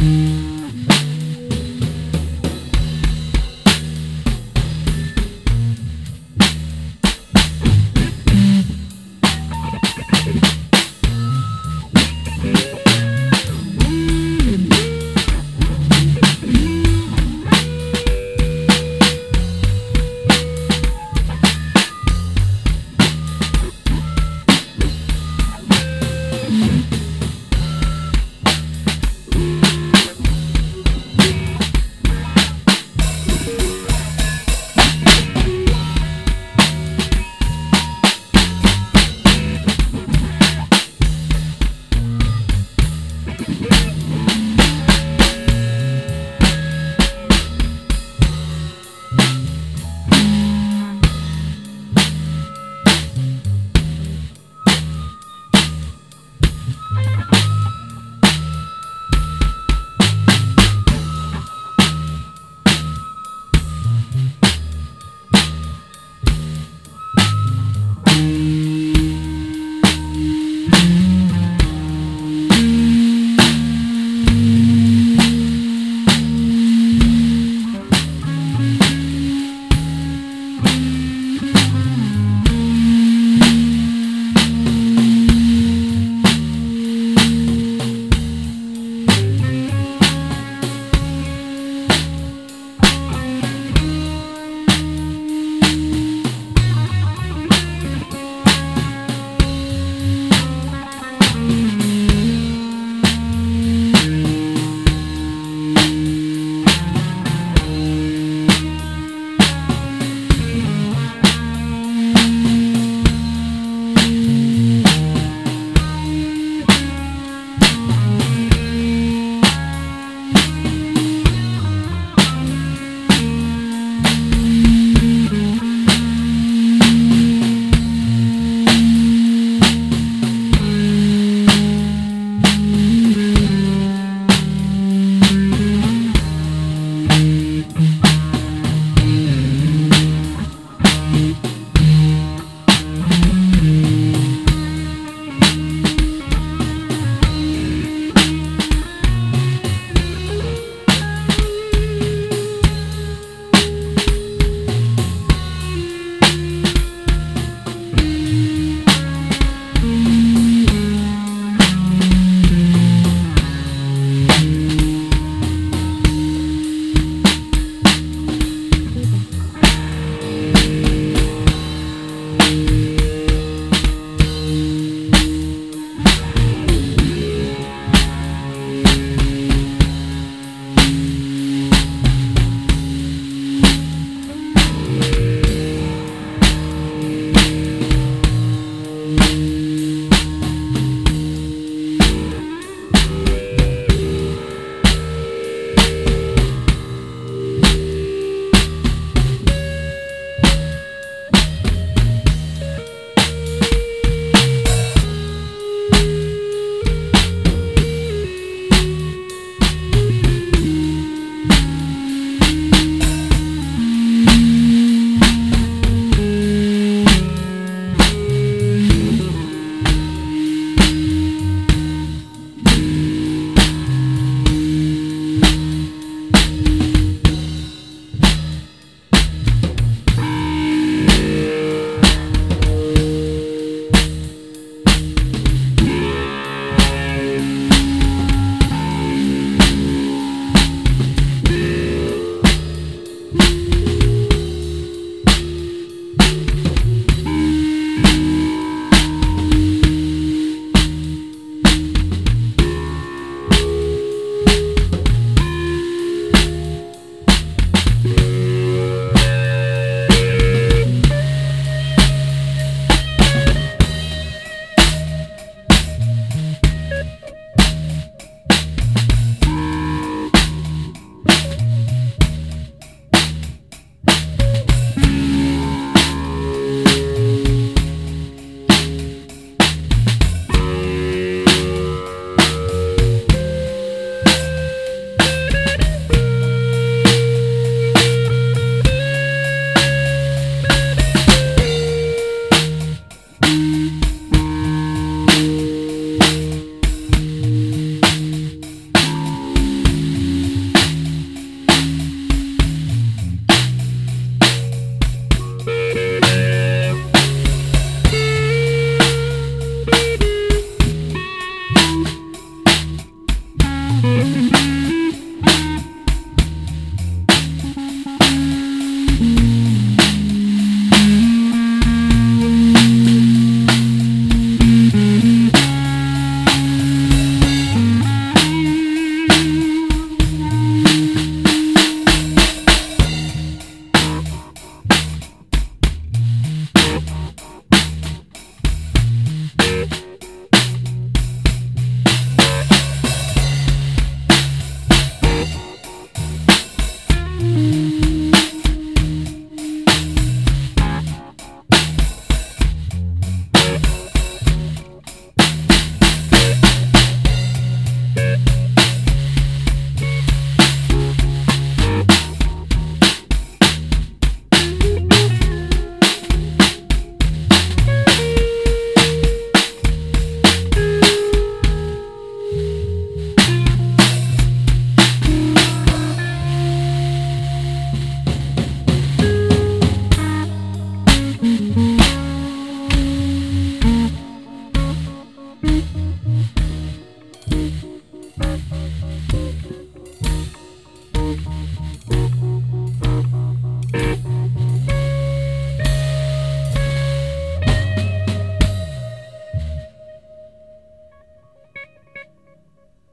Mm-hmm.